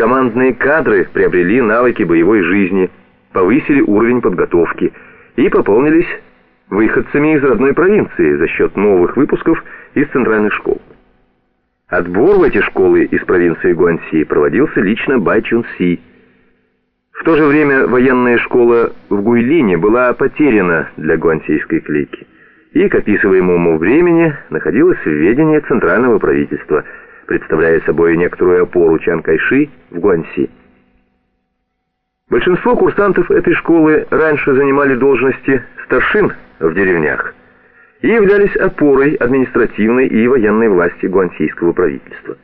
командные кадры приобрели навыки боевой жизни, повысили уровень подготовки и пополнились выходцами из родной провинции за счет новых выпусков из центральных школ. Отбор в эти школы из провинции Гуанси проводился лично Бай Чун Си. В то же время военная школа в Гуйлине была потеряна для гуансийской клики и к описываемому времени находилась в ведении центрального правительства, представляя собой некоторую опору Чан Кайши в Гуанси. Большинство курсантов этой школы раньше занимали должности старшин в деревнях и являлись опорой административной и военной власти гуансийского правительства.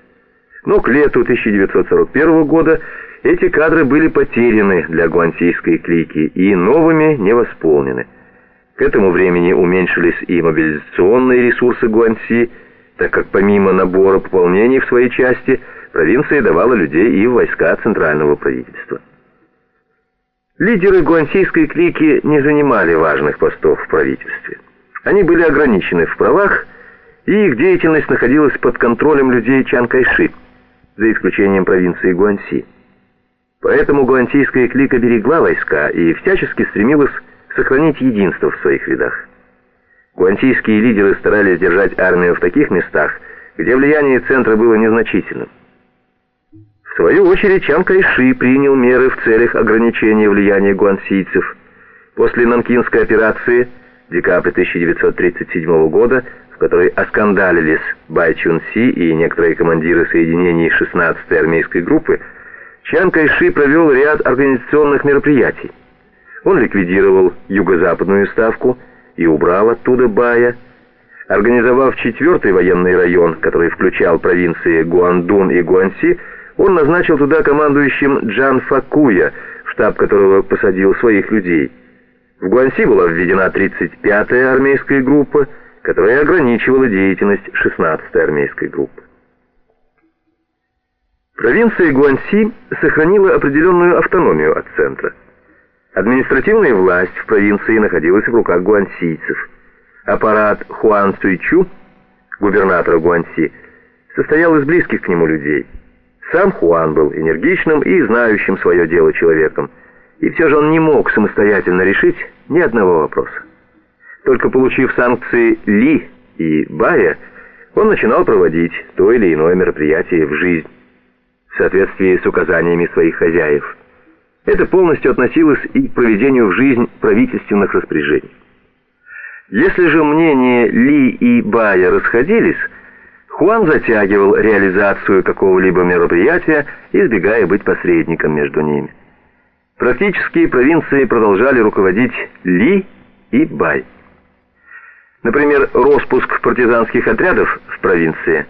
Но к лету 1941 года эти кадры были потеряны для гуансийской клики и новыми не восполнены. К этому времени уменьшились и мобилизационные ресурсы Гуанси, так как помимо набора пополнений в своей части, провинция давала людей и в войска центрального правительства. Лидеры гуансийской клики не занимали важных постов в правительстве. Они были ограничены в правах, и их деятельность находилась под контролем людей Чан Кайши, за исключением провинции Гуанси. Поэтому гуансийская клика берегла войска и всячески стремилась сохранить единство в своих рядах. Гуансийские лидеры старались держать армию в таких местах, где влияние центра было незначительным. В свою очередь Чан Кайши принял меры в целях ограничения влияния гуансийцев. После Нанкинской операции, декабря 1937 года, в которой оскандалились Бай Чун Си и некоторые командиры соединений 16-й армейской группы, Чан Кайши провел ряд организационных мероприятий. Он ликвидировал юго-западную ставку и убрал оттуда Бая, организовав четвертый военный район, который включал провинции Гуандун и Гуанси, он назначил туда командующим Джан Факуя, штаб которого посадил своих людей. В Гуанси была введена 35-я армейская группа, которая ограничивала деятельность 16-й армейской группы. Провинция Гуанси сохранила определенную автономию от центра. Административная власть в провинции находилась в руках гуансийцев. Аппарат Хуан Цуйчу, губернатора Гуанси, состоял из близких к нему людей. Сам Хуан был энергичным и знающим свое дело человеком, и все же он не мог самостоятельно решить ни одного вопроса. Только получив санкции Ли и Бая, он начинал проводить то или иное мероприятие в жизнь в соответствии с указаниями своих хозяев. Это полностью относилось и к проведению в жизнь правительственных распоряжений. Если же мнения Ли и Бая расходились, Хуан затягивал реализацию какого-либо мероприятия, избегая быть посредником между ними. Практически провинции продолжали руководить Ли и Бай. Например, распуск партизанских отрядов в провинции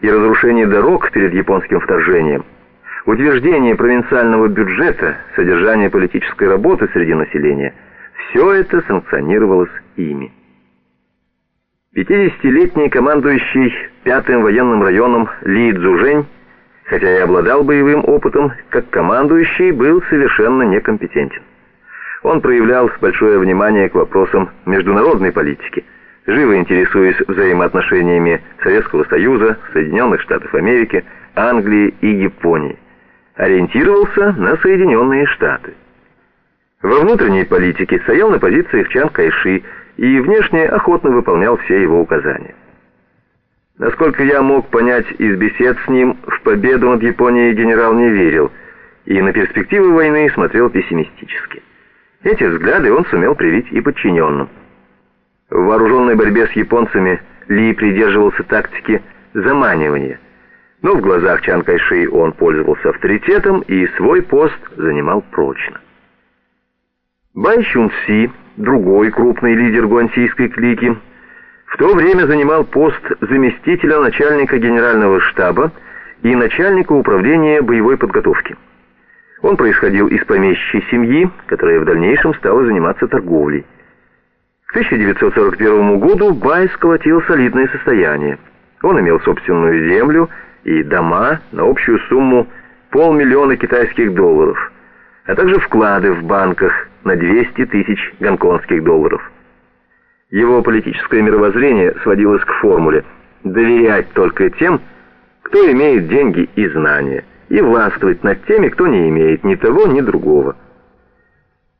и разрушение дорог перед японским вторжением – утверждение провинциального бюджета, содержание политической работы среди населения – все это санкционировалось ими. 50-летний командующий пятым военным районом Ли Цзужень, хотя и обладал боевым опытом, как командующий был совершенно некомпетентен. Он проявлял большое внимание к вопросам международной политики, живо интересуясь взаимоотношениями Советского Союза, Соединенных Штатов Америки, Англии и Японии ориентировался на Соединенные Штаты. Во внутренней политике стоял на позициях Чан Кайши и внешне охотно выполнял все его указания. Насколько я мог понять из бесед с ним, в победу над Японией генерал не верил и на перспективы войны смотрел пессимистически. Эти взгляды он сумел привить и подчиненным. В вооруженной борьбе с японцами Ли придерживался тактики заманивания – но в глазах Чан Кайши он пользовался авторитетом и свой пост занимал прочно. Бай Чун Си, другой крупный лидер гуансийской клики, в то время занимал пост заместителя начальника генерального штаба и начальника управления боевой подготовки. Он происходил из помещичьей семьи, которая в дальнейшем стала заниматься торговлей. К 1941 году Бай сколотил солидное состояние. Он имел собственную землю и дома на общую сумму полмиллиона китайских долларов, а также вклады в банках на 200 тысяч гонконгских долларов. Его политическое мировоззрение сводилось к формуле «доверять только тем, кто имеет деньги и знания, и властвовать над теми, кто не имеет ни того, ни другого.